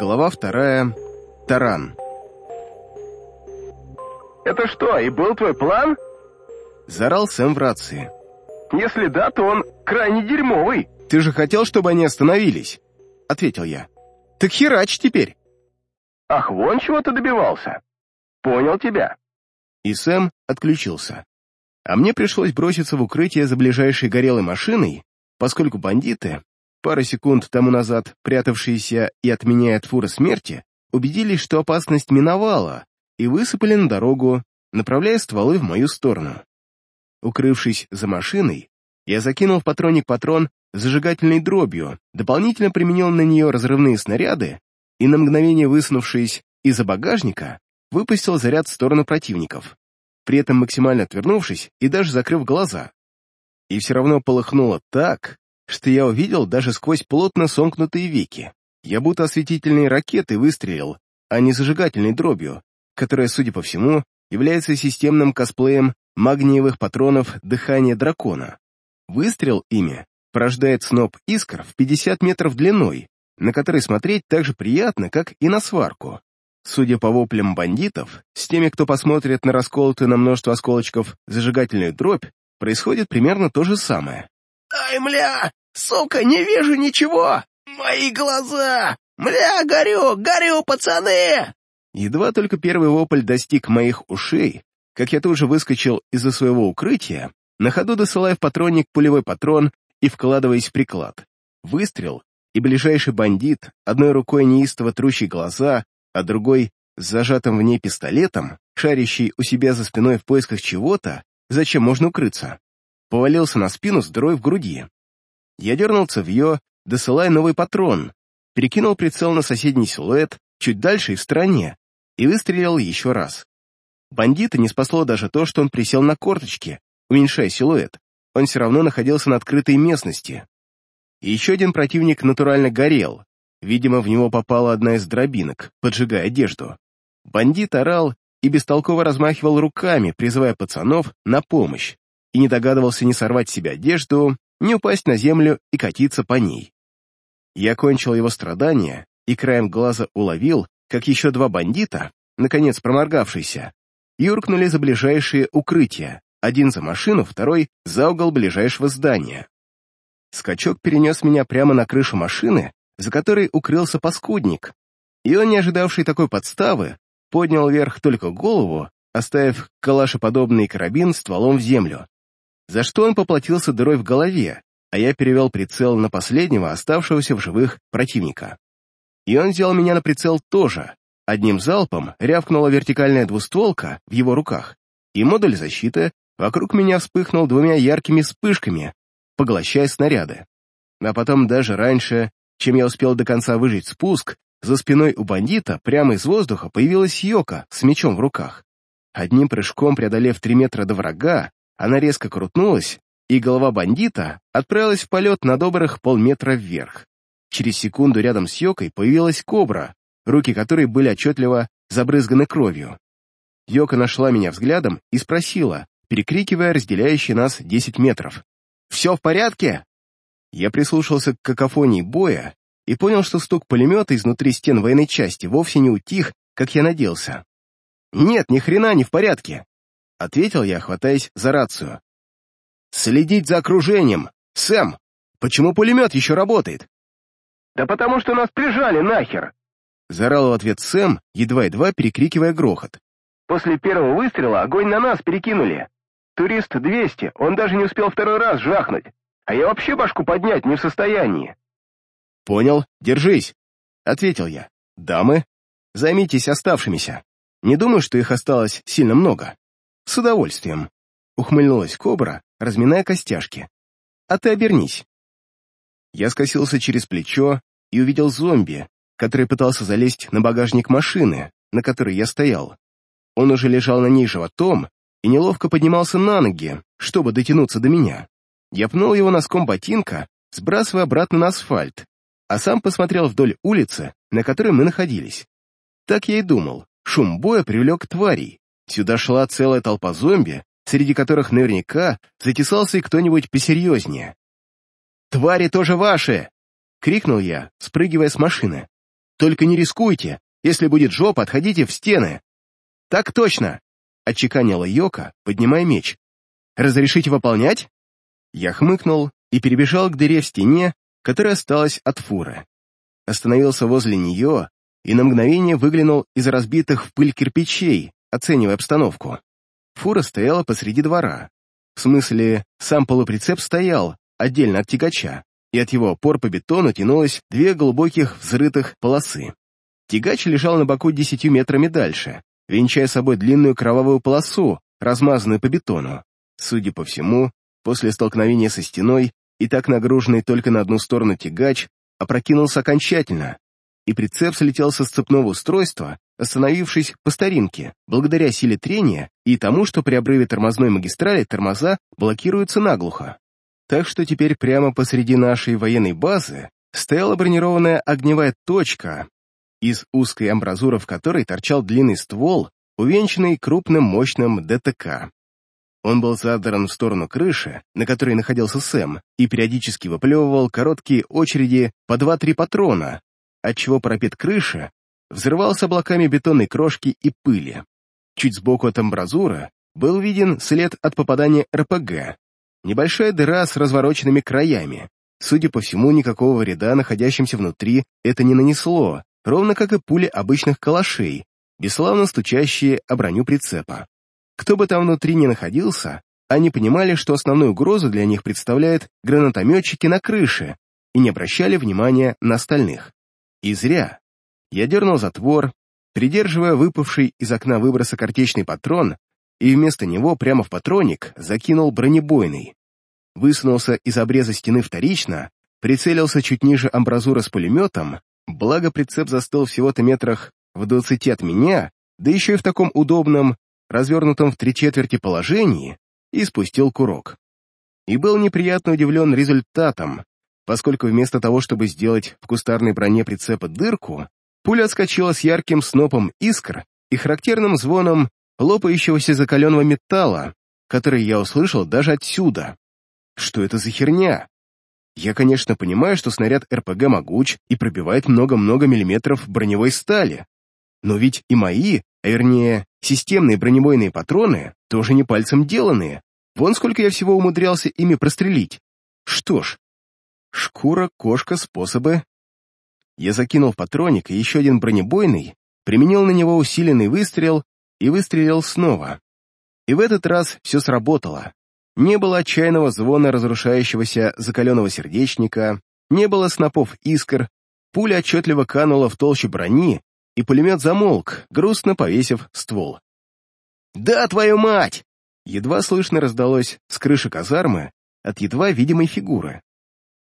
Глава вторая. Таран. «Это что, и был твой план?» Заорал Сэм в рации. «Если да, то он крайне дерьмовый». «Ты же хотел, чтобы они остановились?» Ответил я. «Так херач теперь!» «Ах, вон чего ты добивался. Понял тебя». И Сэм отключился. А мне пришлось броситься в укрытие за ближайшей горелой машиной, поскольку бандиты, пару секунд тому назад прятавшиеся и отменяя от фуры смерти, убедились, что опасность миновала, и высыпали на дорогу, направляя стволы в мою сторону. Укрывшись за машиной, я закинул в патронник патрон зажигательной дробью, дополнительно применил на нее разрывные снаряды и, на мгновение высунувшись из-за багажника, выпустил заряд в сторону противников, при этом максимально отвернувшись и даже закрыв глаза. И все равно полыхнуло так, что я увидел даже сквозь плотно сомкнутые веки. Я будто осветительные ракеты выстрелил, а не зажигательной дробью, которая, судя по всему, является системным косплеем магниевых патронов дыхания дракона. Выстрел ими порождает сноп искр в 50 метров длиной, на который смотреть так же приятно, как и на сварку. Судя по воплям бандитов, с теми, кто посмотрит на расколотую на множество осколочков зажигательную дробь, происходит примерно то же самое. «Ай, мля! Сука, не вижу ничего! Мои глаза! Мля, горю, горю, пацаны!» Едва только первый вопль достиг моих ушей, как я тут же выскочил из-за своего укрытия, на ходу досылая в патронник пулевой патрон и вкладываясь в приклад. Выстрел, и ближайший бандит, одной рукой неистово трущий глаза, а другой, с зажатым в ней пистолетом, шарящий у себя за спиной в поисках чего-то, зачем можно укрыться, повалился на спину с дырой в груди. Я дернул цевье, досылая новый патрон, перекинул прицел на соседний силуэт, чуть дальше и в стороне, и выстрелил еще раз. Бандита не спасло даже то, что он присел на корточки, уменьшая силуэт. Он все равно находился на открытой местности. И еще один противник натурально горел, Видимо, в него попала одна из дробинок, поджигая одежду. Бандит орал и бестолково размахивал руками, призывая пацанов на помощь, и не догадывался ни сорвать себе одежду, ни упасть на землю и катиться по ней. Я кончил его страдания и краем глаза уловил, как еще два бандита, наконец проморгавшиеся, юркнули за ближайшие укрытия, один за машину, второй за угол ближайшего здания. Скачок перенес меня прямо на крышу машины, за которой укрылся паскудник, и он, не ожидавший такой подставы, поднял вверх только голову, оставив калашеподобный карабин стволом в землю, за что он поплатился дырой в голове, а я перевел прицел на последнего оставшегося в живых противника. И он взял меня на прицел тоже. Одним залпом рявкнула вертикальная двустволка в его руках, и модуль защиты вокруг меня вспыхнул двумя яркими вспышками, поглощая снаряды. А потом даже раньше чем я успел до конца выжить спуск, за спиной у бандита прямо из воздуха появилась Йока с мечом в руках. Одним прыжком преодолев три метра до врага, она резко крутнулась, и голова бандита отправилась в полет на добрых полметра вверх. Через секунду рядом с Йокой появилась кобра, руки которой были отчетливо забрызганы кровью. Йока нашла меня взглядом и спросила, перекрикивая разделяющие нас десять метров. «Все в порядке?» Я прислушался к какофонии боя и понял, что стук пулемета изнутри стен военной части вовсе не утих, как я надеялся. «Нет, ни хрена не в порядке», — ответил я, хватаясь за рацию. «Следить за окружением! Сэм, почему пулемет еще работает?» «Да потому что нас прижали нахер!» Заорал в ответ Сэм, едва-едва перекрикивая грохот. «После первого выстрела огонь на нас перекинули. Турист 200, он даже не успел второй раз жахнуть а я вообще башку поднять не в состоянии. «Понял, держись», — ответил я. «Дамы, займитесь оставшимися. Не думаю, что их осталось сильно много». «С удовольствием», — ухмыльнулась кобра, разминая костяшки. «А ты обернись». Я скосился через плечо и увидел зомби, который пытался залезть на багажник машины, на которой я стоял. Он уже лежал на ней животом и неловко поднимался на ноги, чтобы дотянуться до меня. Я пнул его носком ботинка, сбрасывая обратно на асфальт, а сам посмотрел вдоль улицы, на которой мы находились. Так я и думал. Шум боя привлек тварей. Сюда шла целая толпа зомби, среди которых наверняка затесался и кто-нибудь посерьезнее. «Твари тоже ваши!» — крикнул я, спрыгивая с машины. Только не рискуйте. Если будет жопа, отходите в стены». «Так точно!» — отчеканила Йока, поднимая меч. «Разрешите выполнять?» Я хмыкнул и перебежал к дыре в стене, которая осталась от фуры. Остановился возле нее и на мгновение выглянул из разбитых в пыль кирпичей, оценивая обстановку. Фура стояла посреди двора. В смысле, сам полуприцеп стоял, отдельно от тягача, и от его опор по бетону тянулось две глубоких взрытых полосы. Тягач лежал на боку десятью метрами дальше, венчая собой длинную кровавую полосу, размазанную по бетону. Судя по всему, после столкновения со стеной и так нагруженный только на одну сторону тягач опрокинулся окончательно, и прицеп слетел со сцепного устройства, остановившись по старинке, благодаря силе трения и тому, что при обрыве тормозной магистрали тормоза блокируются наглухо. Так что теперь прямо посреди нашей военной базы стояла бронированная огневая точка, из узкой амбразуры в которой торчал длинный ствол, увенчанный крупным мощным ДТК. Он был задран в сторону крыши, на которой находился Сэм, и периодически выплевывал короткие очереди по 2-3 патрона, отчего парапет крыши взрывался облаками бетонной крошки и пыли. Чуть сбоку от амбразуры был виден след от попадания РПГ, Небольшая дыра с развороченными краями. Судя по всему, никакого вреда находящимся внутри это не нанесло, ровно как и пули обычных калашей, бесславно стучащие о броню прицепа. Кто бы там внутри ни находился, они понимали, что основную угрозу для них представляют гранатометчики на крыше и не обращали внимания на остальных. И зря. Я дернул затвор, придерживая выпавший из окна выброса картечный патрон, и вместо него прямо в патроник закинул бронебойный. Высунулся из обреза стены вторично, прицелился чуть ниже амбразура с пулеметом, благо прицеп застыл всего-то метрах в двадцати от меня, да еще и в таком удобном, развернутом в три четверти положении, и спустил курок. И был неприятно удивлен результатом, поскольку вместо того, чтобы сделать в кустарной броне прицепа дырку, пуля отскочила с ярким снопом искр и характерным звоном лопающегося закаленного металла, который я услышал даже отсюда. Что это за херня? Я, конечно, понимаю, что снаряд РПГ могуч и пробивает много-много миллиметров броневой стали, но ведь и мои, а вернее, системные бронебойные патроны тоже не пальцем деланные. Вон сколько я всего умудрялся ими прострелить. Что ж, шкура, кошка, способы. Я закинул патроник и еще один бронебойный, применил на него усиленный выстрел и выстрелил снова. И в этот раз все сработало. Не было отчаянного звона разрушающегося закаленного сердечника, не было снопов искр, пуля отчетливо канула в толщу брони, и пулемет замолк, грустно повесив ствол. «Да, твою мать!» Едва слышно раздалось с крыши казармы от едва видимой фигуры.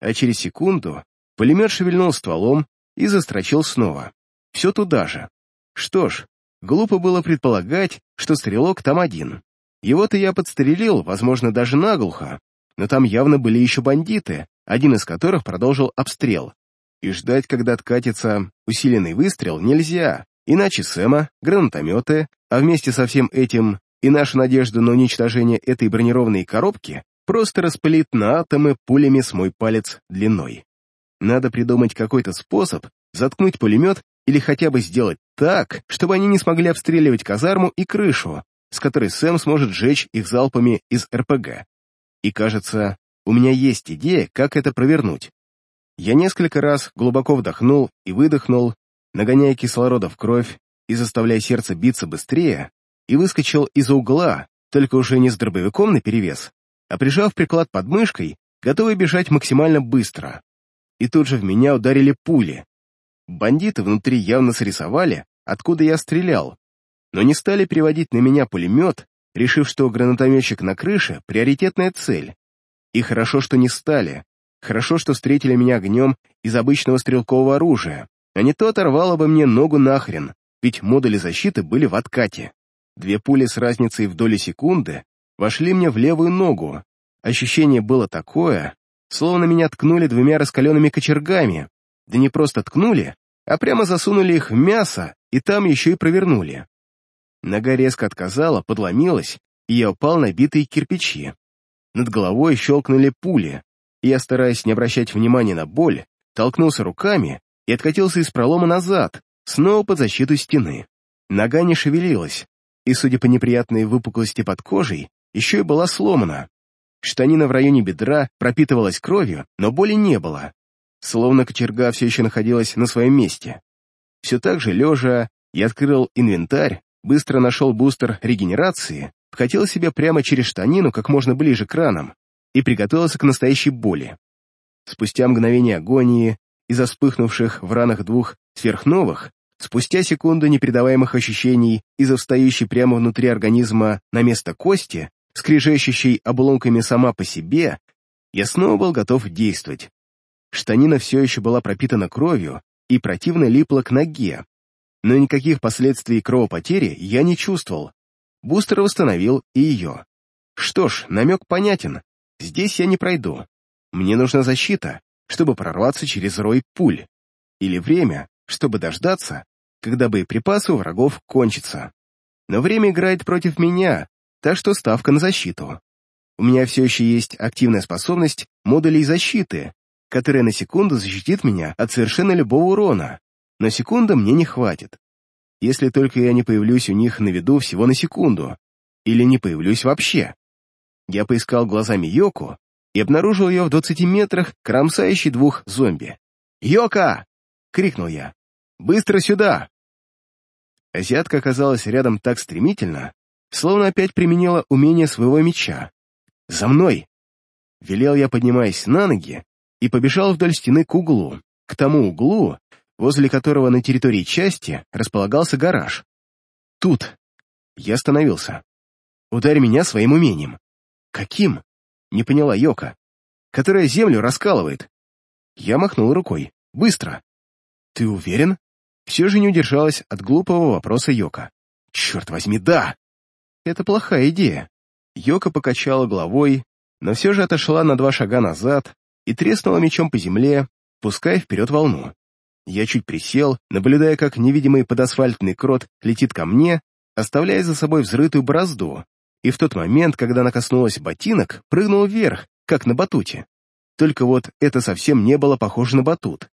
А через секунду пулемет шевельнул стволом и застрочил снова. Все туда же. Что ж, Глупо было предполагать, что стрелок там один. Его-то я подстрелил, возможно, даже наглухо, но там явно были еще бандиты, один из которых продолжил обстрел. И ждать, когда откатится усиленный выстрел, нельзя, иначе Сэма, гранатометы, а вместе со всем этим и наша надежда на уничтожение этой бронированной коробки просто распылит на атомы пулями с мой палец длиной. Надо придумать какой-то способ заткнуть пулемет или хотя бы сделать так, чтобы они не смогли обстреливать казарму и крышу, с которой Сэм сможет сжечь их залпами из РПГ. И кажется, у меня есть идея, как это провернуть. Я несколько раз глубоко вдохнул и выдохнул, нагоняя кислорода в кровь и заставляя сердце биться быстрее, и выскочил из-за угла, только уже не с дробовиком наперевес, а прижав приклад под мышкой, готовый бежать максимально быстро. И тут же в меня ударили пули, Бандиты внутри явно срисовали, откуда я стрелял, но не стали переводить на меня пулемет, решив, что гранатометчик на крыше — приоритетная цель. И хорошо, что не стали. Хорошо, что встретили меня огнем из обычного стрелкового оружия, а не то оторвало бы мне ногу нахрен, ведь модули защиты были в откате. Две пули с разницей в доли секунды вошли мне в левую ногу. Ощущение было такое, словно меня ткнули двумя раскаленными кочергами, да не просто ткнули, а прямо засунули их в мясо и там еще и провернули. Нога резко отказала, подломилась, и я упал на битые кирпичи. Над головой щелкнули пули, и я, стараясь не обращать внимания на боль, толкнулся руками и откатился из пролома назад, снова под защиту стены. Нога не шевелилась, и, судя по неприятной выпуклости под кожей, еще и была сломана. Штанина в районе бедра пропитывалась кровью, но боли не было. Словно кочерга все еще находилась на своем месте. Все так же, лежа, я открыл инвентарь, быстро нашел бустер регенерации, вкатил себя прямо через штанину как можно ближе к ранам и приготовился к настоящей боли. Спустя мгновение агонии из-за вспыхнувших в ранах двух сверхновых, спустя секунду непередаваемых ощущений из-за встающей прямо внутри организма на место кости, скрежещущей обломками сама по себе, я снова был готов действовать. Штанина все еще была пропитана кровью и противно липла к ноге, но никаких последствий кровопотери я не чувствовал. Бустер восстановил и ее. Что ж, намек понятен. Здесь я не пройду. Мне нужна защита, чтобы прорваться через рой пуль. Или время, чтобы дождаться, когда боеприпасы у врагов кончатся. Но время играет против меня, так что ставка на защиту. У меня все еще есть активная способность модулей защиты, которая на секунду защитит меня от совершенно любого урона, но секунды мне не хватит. Если только я не появлюсь у них на виду всего на секунду, или не появлюсь вообще. Я поискал глазами Йоку и обнаружил ее в двадцати метрах, кромсающей двух зомби. «Йока!» — крикнул я. «Быстро сюда!» Азиатка оказалась рядом так стремительно, словно опять применила умение своего меча. «За мной!» Велел я, поднимаясь на ноги, и побежал вдоль стены к углу, к тому углу, возле которого на территории части располагался гараж. «Тут!» Я остановился. «Ударь меня своим умением». «Каким?» — не поняла Йока. «Которая землю раскалывает». Я махнул рукой. «Быстро!» «Ты уверен?» Все же не удержалась от глупого вопроса Йока. «Черт возьми, да!» «Это плохая идея». Йока покачала головой, но все же отошла на два шага назад и треснула мечом по земле, пуская вперед волну. Я чуть присел, наблюдая, как невидимый подасфальтный крот летит ко мне, оставляя за собой взрытую борозду, и в тот момент, когда она коснулась ботинок, прыгнул вверх, как на батуте. Только вот это совсем не было похоже на батут.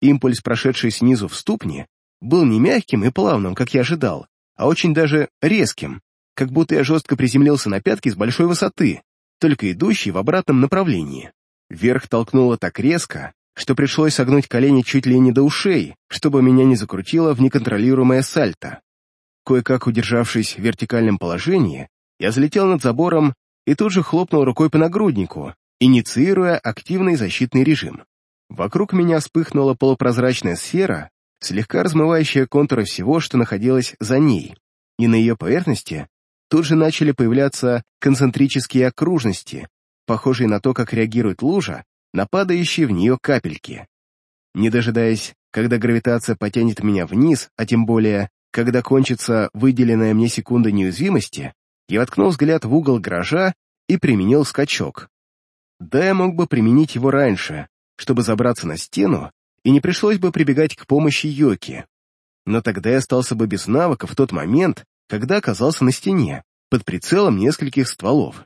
Импульс, прошедший снизу в ступни, был не мягким и плавным, как я ожидал, а очень даже резким, как будто я жестко приземлился на пятки с большой высоты, только идущий в обратном направлении. Вверх толкнуло так резко, что пришлось согнуть колени чуть ли не до ушей, чтобы меня не закрутило в неконтролируемое сальто. Кое-как удержавшись в вертикальном положении, я взлетел над забором и тут же хлопнул рукой по нагруднику, инициируя активный защитный режим. Вокруг меня вспыхнула полупрозрачная сфера, слегка размывающая контуры всего, что находилось за ней, и на ее поверхности тут же начали появляться концентрические окружности, похожие на то, как реагирует лужа на падающие в нее капельки. Не дожидаясь, когда гравитация потянет меня вниз, а тем более, когда кончится выделенная мне секунда неуязвимости, я воткнул взгляд в угол гаража и применил скачок. Да, я мог бы применить его раньше, чтобы забраться на стену, и не пришлось бы прибегать к помощи Йоки. Но тогда я остался бы без навыка в тот момент, когда оказался на стене, под прицелом нескольких стволов.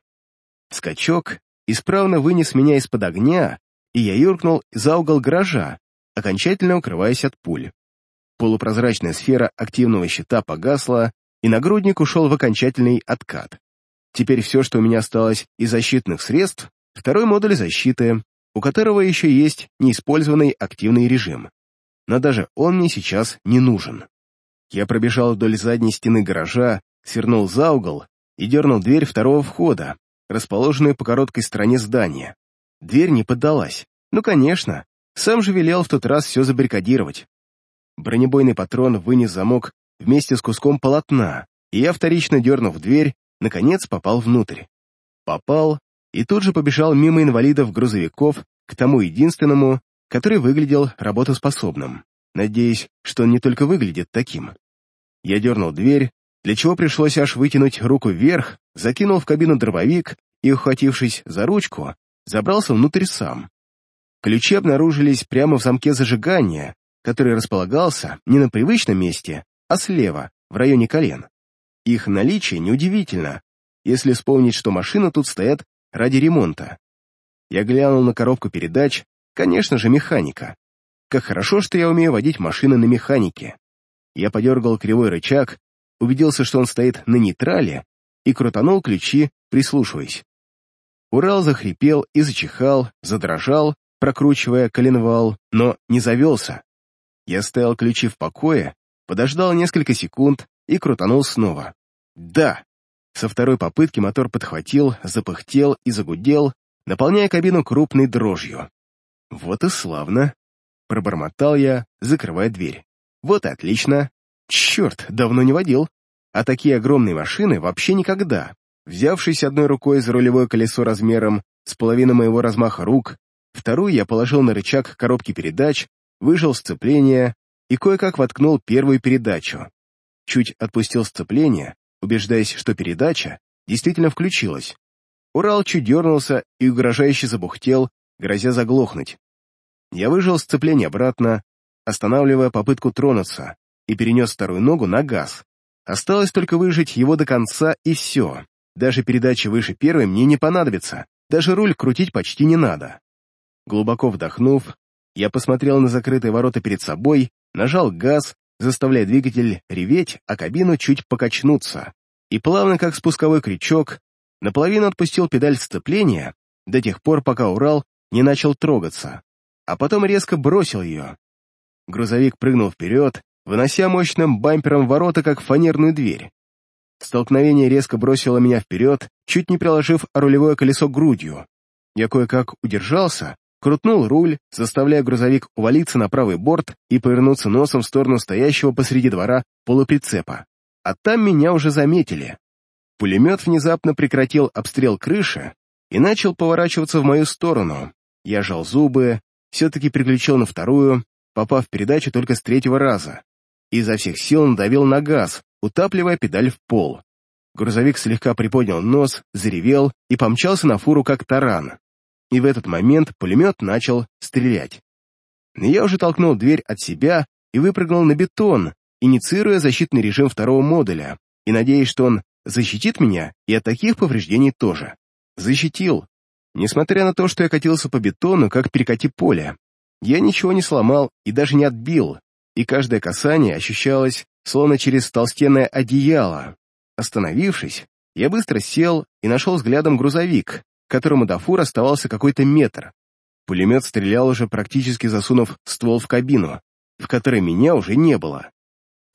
Скачок исправно вынес меня из-под огня, и я юркнул за угол гаража, окончательно укрываясь от пуль. Полупрозрачная сфера активного щита погасла, и нагрудник ушел в окончательный откат. Теперь все, что у меня осталось из защитных средств, второй модуль защиты, у которого еще есть неиспользованный активный режим. Но даже он мне сейчас не нужен. Я пробежал вдоль задней стены гаража, свернул за угол и дернул дверь второго входа, расположенную по короткой стороне здания. Дверь не поддалась. Ну, конечно, сам же велел в тот раз все забаррикадировать. Бронебойный патрон вынес замок вместе с куском полотна, и я, вторично дернув дверь, наконец попал внутрь. Попал и тут же побежал мимо инвалидов-грузовиков к тому единственному, который выглядел работоспособным. Надеюсь, что он не только выглядит таким. Я дернул дверь, для чего пришлось аж вытянуть руку вверх, закинул в кабину дробовик и, ухватившись за ручку, забрался внутрь сам. Ключи обнаружились прямо в замке зажигания, который располагался не на привычном месте, а слева, в районе колен. Их наличие неудивительно, если вспомнить, что машины тут стоят ради ремонта. Я глянул на коробку передач, конечно же, механика. Как хорошо, что я умею водить машины на механике. Я подергал кривой рычаг, убедился, что он стоит на нейтрале, и крутанул ключи, прислушиваясь. Урал захрипел и зачихал, задрожал, прокручивая коленвал, но не завелся. Я ставил ключи в покое, подождал несколько секунд и крутанул снова. Да! Со второй попытки мотор подхватил, запыхтел и загудел, наполняя кабину крупной дрожью. Вот и славно. Пробормотал я, закрывая дверь. Вот и отлично. Черт, давно не водил. А такие огромные машины вообще никогда. Взявшись одной рукой за рулевое колесо размером с половину моего размаха рук, вторую я положил на рычаг коробки передач, выжал сцепление и кое-как воткнул первую передачу. Чуть отпустил сцепление, убеждаясь, что передача действительно включилась. Урал чуть дернулся и угрожающе забухтел, грозя заглохнуть. Я выжил сцепление обратно, останавливая попытку тронуться, и перенес вторую ногу на газ. Осталось только выжить его до конца, и все. Даже передача выше первой мне не понадобится, даже руль крутить почти не надо. Глубоко вдохнув, я посмотрел на закрытые ворота перед собой, нажал газ, заставляя двигатель реветь, а кабину чуть покачнуться, и плавно, как спусковой крючок, наполовину отпустил педаль сцепления до тех пор, пока Урал не начал трогаться, а потом резко бросил ее. Грузовик прыгнул вперед, вынося мощным бампером ворота, как фанерную дверь. Столкновение резко бросило меня вперед, чуть не приложив рулевое колесо грудью. Я кое-как удержался, крутнул руль, заставляя грузовик увалиться на правый борт и повернуться носом в сторону стоящего посреди двора полуприцепа. А там меня уже заметили. Пулемет внезапно прекратил обстрел крыши и начал поворачиваться в мою сторону. Я жал зубы, все-таки переключил на вторую, попав в передачу только с третьего раза. И изо всех сил надавил на газ, утапливая педаль в пол. Грузовик слегка приподнял нос, заревел и помчался на фуру как таран. И в этот момент пулемет начал стрелять. Я уже толкнул дверь от себя и выпрыгнул на бетон, инициируя защитный режим второго модуля, и надеясь, что он защитит меня и от таких повреждений тоже. Защитил. Несмотря на то, что я катился по бетону, как перекати поле, я ничего не сломал и даже не отбил, и каждое касание ощущалось, словно через толстенное одеяло. Остановившись, я быстро сел и нашел взглядом грузовик, которому до фур оставался какой-то метр. Пулемет стрелял уже практически засунув ствол в кабину, в которой меня уже не было.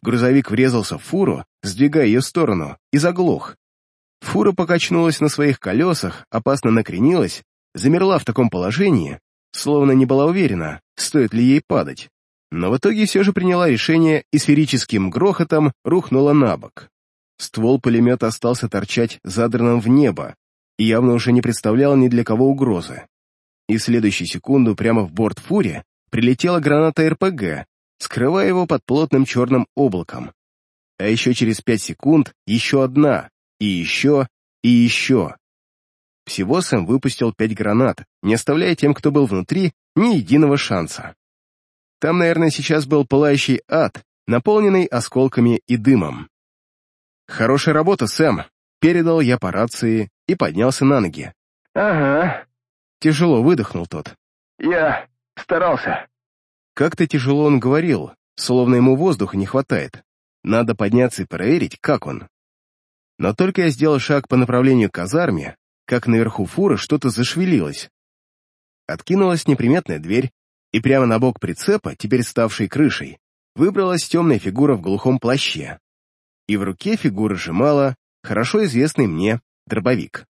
Грузовик врезался в фуру, сдвигая ее в сторону, и заглох. Фура покачнулась на своих колесах, опасно накренилась, замерла в таком положении, словно не была уверена, стоит ли ей падать но в итоге все же приняла решение и сферическим грохотом рухнула на бок. Ствол пулемета остался торчать задранным в небо и явно уже не представлял ни для кого угрозы. И в следующую секунду прямо в борт фури прилетела граната РПГ, скрывая его под плотным черным облаком. А еще через пять секунд еще одна, и еще, и еще. Всего Сэм выпустил пять гранат, не оставляя тем, кто был внутри, ни единого шанса. Там, наверное, сейчас был пылающий ад, наполненный осколками и дымом. «Хорошая работа, Сэм!» Передал я по рации и поднялся на ноги. «Ага». Тяжело выдохнул тот. «Я старался». Как-то тяжело он говорил, словно ему воздуха не хватает. Надо подняться и проверить, как он. Но только я сделал шаг по направлению к казарме, как наверху фуры что-то зашевелилось. Откинулась неприметная дверь, и прямо на бок прицепа, теперь ставшей крышей, выбралась темная фигура в глухом плаще. И в руке фигура сжимала хорошо известный мне дробовик.